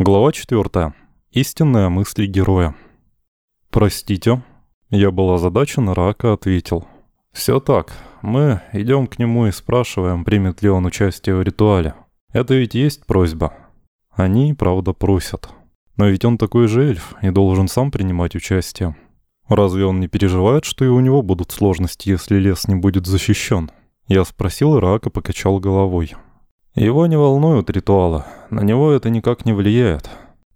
Глава 4. Истинная мысль героя. «Простите». Я был озадачен, Рака ответил. «Все так. Мы идем к нему и спрашиваем, примет ли он участие в ритуале. Это ведь есть просьба. Они, правда, просят. Но ведь он такой же эльф и должен сам принимать участие. Разве он не переживает, что и у него будут сложности, если лес не будет защищен?» Я спросил, и Рака покачал головой. Его не волнуют ритуалы, на него это никак не влияет.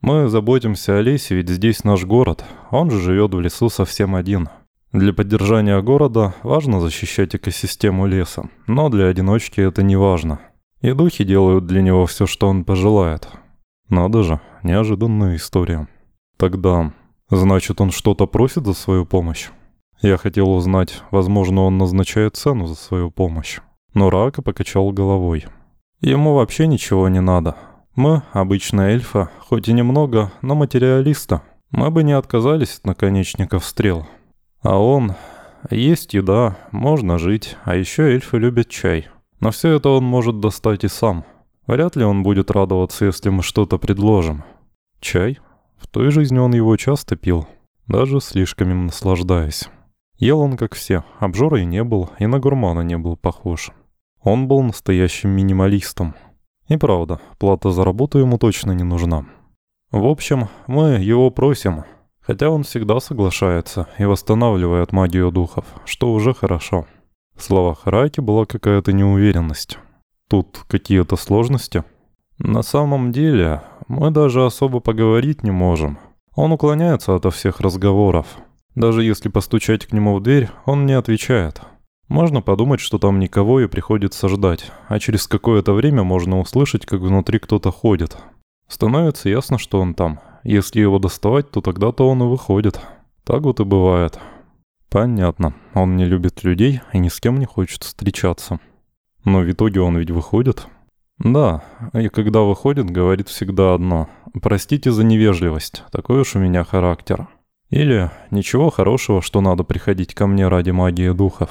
Мы заботимся о лесе, ведь здесь наш город, он же живет в лесу совсем один. Для поддержания города важно защищать экосистему леса, но для одиночки это не важно. И духи делают для него все, что он пожелает. Надо же, неожиданная история. Тогда, значит, он что-то просит за свою помощь? Я хотел узнать, возможно, он назначает цену за свою помощь. Но Рака покачал головой. Ему вообще ничего не надо. Мы, обычные эльфы, хоть и немного, но материалиста. Мы бы не отказались от наконечников стрел. А он... Есть еда, можно жить, а еще эльфы любят чай. Но все это он может достать и сам. Вряд ли он будет радоваться, если мы что-то предложим. Чай? В той жизни он его часто пил, даже слишком им наслаждаясь. Ел он как все, обжорой не был и на гурмана не был похож. Он был настоящим минималистом. И правда, плата за работу ему точно не нужна. В общем, мы его просим, хотя он всегда соглашается и восстанавливает магию духов, что уже хорошо. В словах Раки была какая-то неуверенность. Тут какие-то сложности? На самом деле, мы даже особо поговорить не можем. Он уклоняется ото всех разговоров. Даже если постучать к нему в дверь, он не отвечает. Можно подумать, что там никого и приходится ждать, а через какое-то время можно услышать, как внутри кто-то ходит. Становится ясно, что он там. Если его доставать, то тогда-то он и выходит. Так вот и бывает. Понятно, он не любит людей и ни с кем не хочет встречаться. Но в итоге он ведь выходит. Да, и когда выходит, говорит всегда одно. «Простите за невежливость, такой уж у меня характер». Или «Ничего хорошего, что надо приходить ко мне ради магии духов»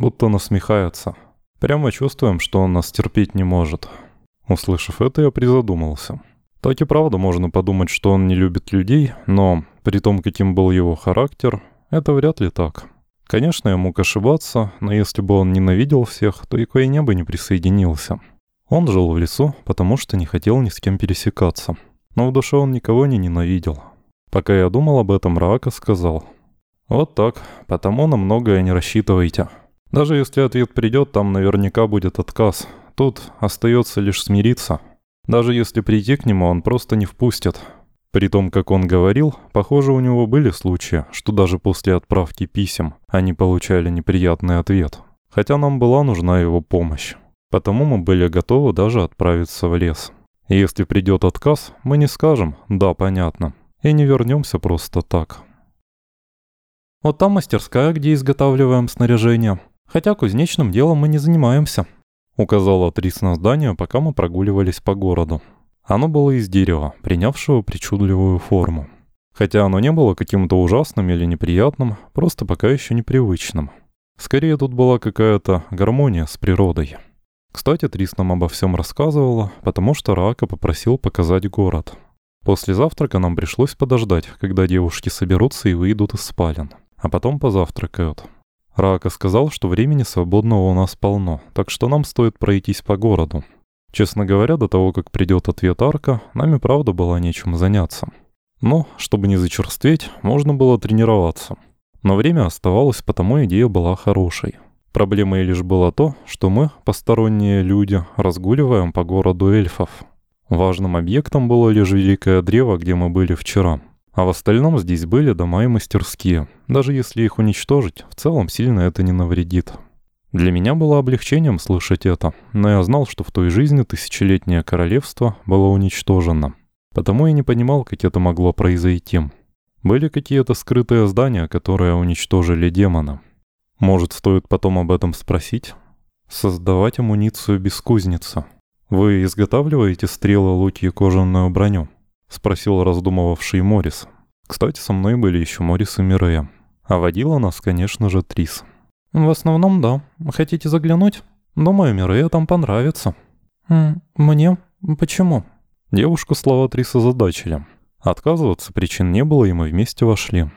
будто насмехается. Прямо чувствуем, что он нас терпеть не может. Услышав это, я призадумался. Так и правда можно подумать, что он не любит людей, но, при том, каким был его характер, это вряд ли так. Конечно, я мог ошибаться, но если бы он ненавидел всех, то и к войне бы не присоединился. Он жил в лесу, потому что не хотел ни с кем пересекаться. Но в душе он никого не ненавидел. Пока я думал об этом, Раака сказал. «Вот так, потому на многое не рассчитывайте». Даже если ответ придет, там наверняка будет отказ. Тут остается лишь смириться. Даже если прийти к нему, он просто не впустит. При том, как он говорил, похоже, у него были случаи, что даже после отправки писем они получали неприятный ответ. Хотя нам была нужна его помощь. Потому мы были готовы даже отправиться в лес. И если придет отказ, мы не скажем «да, понятно» и не вернемся просто так. Вот там мастерская, где изготавливаем снаряжение. Хотя кузнечным делом мы не занимаемся», — указала Трис на здание, пока мы прогуливались по городу. Оно было из дерева, принявшего причудливую форму. Хотя оно не было каким-то ужасным или неприятным, просто пока еще непривычным. Скорее, тут была какая-то гармония с природой. Кстати, Трис нам обо всем рассказывала, потому что Рака попросил показать город. После завтрака нам пришлось подождать, когда девушки соберутся и выйдут из спален, а потом позавтракают. Рака сказал, что времени свободного у нас полно, так что нам стоит пройтись по городу. Честно говоря, до того, как придет ответ Арка, нами правда было нечем заняться. Но, чтобы не зачерстветь, можно было тренироваться. Но время оставалось, потому идея была хорошей. Проблемой лишь было то, что мы, посторонние люди, разгуливаем по городу эльфов. Важным объектом было лишь великое древо, где мы были вчера. А в остальном здесь были дома и мастерские. Даже если их уничтожить, в целом сильно это не навредит. Для меня было облегчением слышать это, но я знал, что в той жизни тысячелетнее королевство было уничтожено. Потому я не понимал, как это могло произойти. Были какие-то скрытые здания, которые уничтожили демона. Может, стоит потом об этом спросить? Создавать амуницию без кузницы. Вы изготавливаете стрелы, луки и кожаную броню? — спросил раздумывавший Морис. Кстати, со мной были еще Морис и Мирея. А водила нас, конечно же, Трис. «В основном, да. Хотите заглянуть? Думаю, Мирея там понравится». «Мне? Почему?» Девушку слова Триса задачили. Отказываться причин не было, и мы вместе вошли.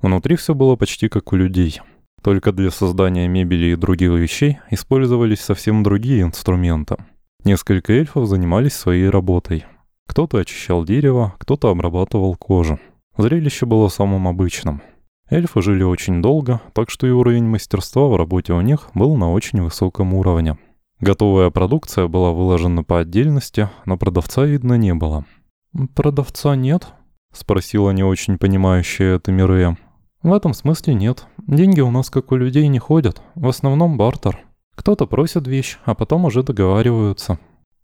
Внутри все было почти как у людей. Только для создания мебели и других вещей использовались совсем другие инструменты. Несколько эльфов занимались своей работой. Кто-то очищал дерево, кто-то обрабатывал кожу. Зрелище было самым обычным. Эльфы жили очень долго, так что и уровень мастерства в работе у них был на очень высоком уровне. Готовая продукция была выложена по отдельности, но продавца видно не было. «Продавца нет?» — спросила не очень понимающая это Мирея. «В этом смысле нет. Деньги у нас как у людей не ходят. В основном бартер. Кто-то просит вещь, а потом уже договариваются».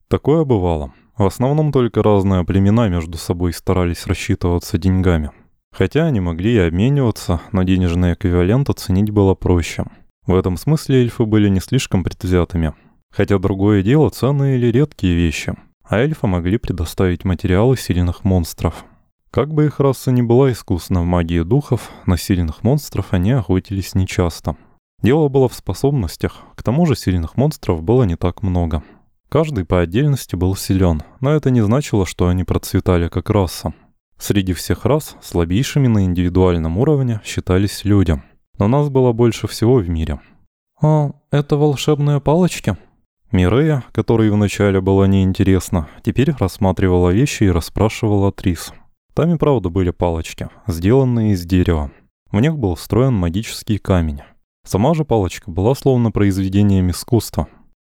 Такое бывало. В основном только разные племена между собой старались рассчитываться деньгами. Хотя они могли и обмениваться, но денежный эквивалент оценить было проще. В этом смысле эльфы были не слишком предвзятыми. Хотя другое дело ценные или редкие вещи. А эльфы могли предоставить материалы сильных монстров. Как бы их раса ни была искусна в магии духов, на сильных монстров они охотились нечасто. Дело было в способностях, к тому же сильных монстров было не так много. Каждый по отдельности был силен, но это не значило, что они процветали как раса. Среди всех рас слабейшими на индивидуальном уровне считались люди. Но нас было больше всего в мире. «А, это волшебные палочки?» Мирея, которой вначале было неинтересно, теперь рассматривала вещи и расспрашивала Трис. Там и правда были палочки, сделанные из дерева. В них был встроен магический камень. Сама же палочка была словно произведением искусства,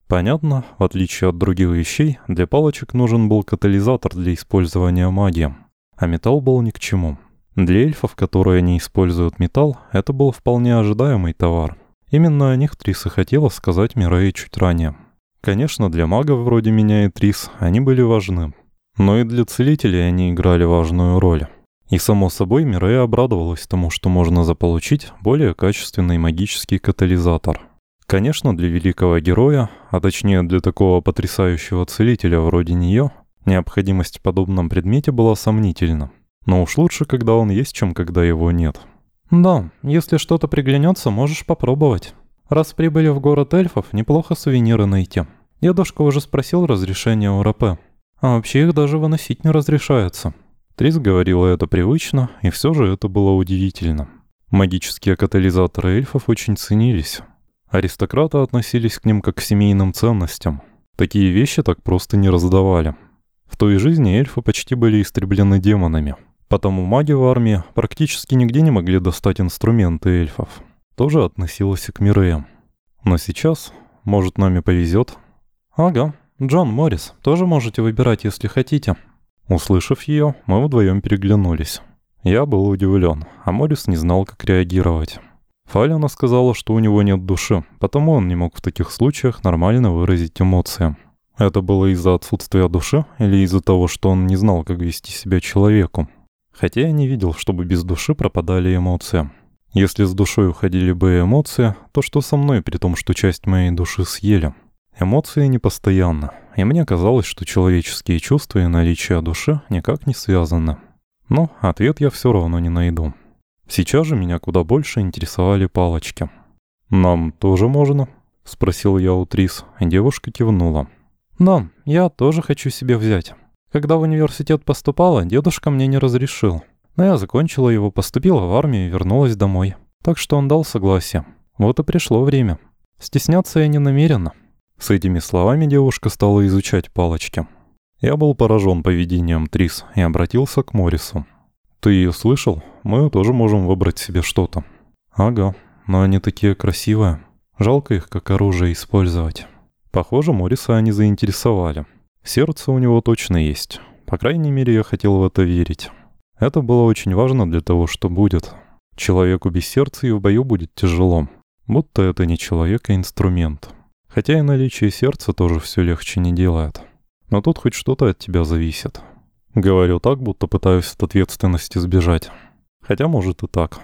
Понятно, в отличие от других вещей, для палочек нужен был катализатор для использования магии, а металл был ни к чему. Для эльфов, которые не используют металл, это был вполне ожидаемый товар. Именно о них Трис и хотела сказать Мирей чуть ранее. Конечно, для магов вроде меня и Трис они были важны. Но и для целителей они играли важную роль. И само собой Мирей обрадовалась тому, что можно заполучить более качественный магический катализатор. Конечно, для великого героя, а точнее для такого потрясающего целителя вроде нее, необходимость в подобном предмете была сомнительна. Но уж лучше, когда он есть, чем когда его нет. «Да, если что-то приглянется, можешь попробовать. Раз прибыли в город эльфов, неплохо сувениры найти. Дедушка уже спросил разрешения у РП. А вообще их даже выносить не разрешается». Трис говорила это привычно, и все же это было удивительно. Магические катализаторы эльфов очень ценились. Аристократы относились к ним как к семейным ценностям. Такие вещи так просто не раздавали. В той жизни эльфы почти были истреблены демонами. Потому маги в армии практически нигде не могли достать инструменты эльфов. Тоже относилось и к Миреям. Но сейчас, может, нами повезет. Ага, Джон Моррис, тоже можете выбирать, если хотите. Услышав ее, мы вдвоем переглянулись. Я был удивлен, а Моррис не знал, как реагировать. Фалина сказала, что у него нет души, потому он не мог в таких случаях нормально выразить эмоции. Это было из-за отсутствия души или из-за того, что он не знал, как вести себя человеку. Хотя я не видел, чтобы без души пропадали эмоции. Если с душой уходили бы эмоции, то что со мной, при том, что часть моей души съели? Эмоции непостоянны, и мне казалось, что человеческие чувства и наличие души никак не связаны. Но ответ я все равно не найду. Сейчас же меня куда больше интересовали палочки. «Нам тоже можно?» — спросил я у Трис, девушка кивнула. «Да, я тоже хочу себе взять. Когда в университет поступала, дедушка мне не разрешил. Но я закончила его, поступила в армию и вернулась домой. Так что он дал согласие. Вот и пришло время. Стесняться я не намерена». С этими словами девушка стала изучать палочки. Я был поражен поведением Трис и обратился к Морису. «Ты ее слышал? Мы тоже можем выбрать себе что-то». «Ага, но они такие красивые. Жалко их как оружие использовать». Похоже, Мориса они заинтересовали. Сердце у него точно есть. По крайней мере, я хотел в это верить. Это было очень важно для того, что будет. Человеку без сердца и в бою будет тяжело. Будто это не человек, а инструмент. Хотя и наличие сердца тоже все легче не делает. Но тут хоть что-то от тебя зависит. Говорю так, будто пытаюсь от ответственности сбежать. Хотя может и так.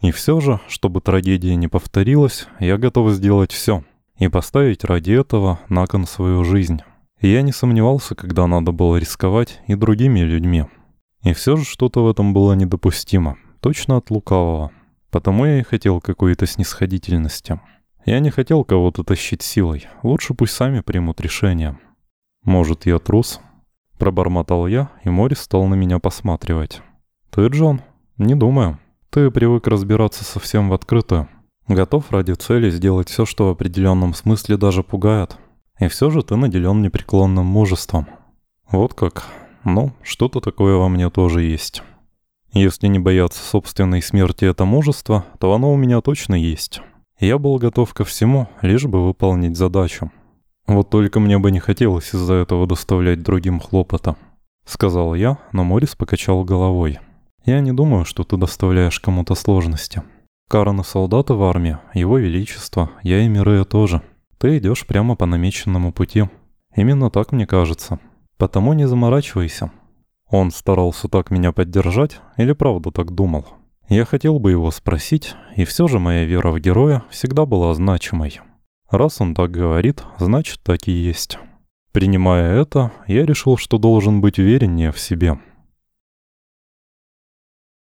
И все же, чтобы трагедия не повторилась, я готов сделать все. И поставить ради этого на кон свою жизнь. И я не сомневался, когда надо было рисковать и другими людьми. И все же что-то в этом было недопустимо. Точно от лукавого. Потому я и хотел какой-то снисходительности. Я не хотел кого-то тащить силой. Лучше пусть сами примут решение. Может, я трус? Пробормотал я, и Морис стал на меня посматривать. «Ты, Джон?» «Не думаю. Ты привык разбираться совсем в открытую. Готов ради цели сделать все, что в определенном смысле даже пугает. И все же ты наделен непреклонным мужеством. Вот как. Ну, что-то такое во мне тоже есть. Если не бояться собственной смерти это мужество, то оно у меня точно есть. Я был готов ко всему, лишь бы выполнить задачу. Вот только мне бы не хотелось из-за этого доставлять другим хлопота. Сказал я, но Морис покачал головой. Я не думаю, что ты доставляешь кому-то сложности. Карен и солдаты в армии, его величество, я и Мирея тоже. Ты идешь прямо по намеченному пути. Именно так мне кажется. Потому не заморачивайся. Он старался так меня поддержать или правда так думал? Я хотел бы его спросить, и все же моя вера в героя всегда была значимой. Раз он так говорит, значит так и есть. Принимая это, я решил, что должен быть увереннее в себе –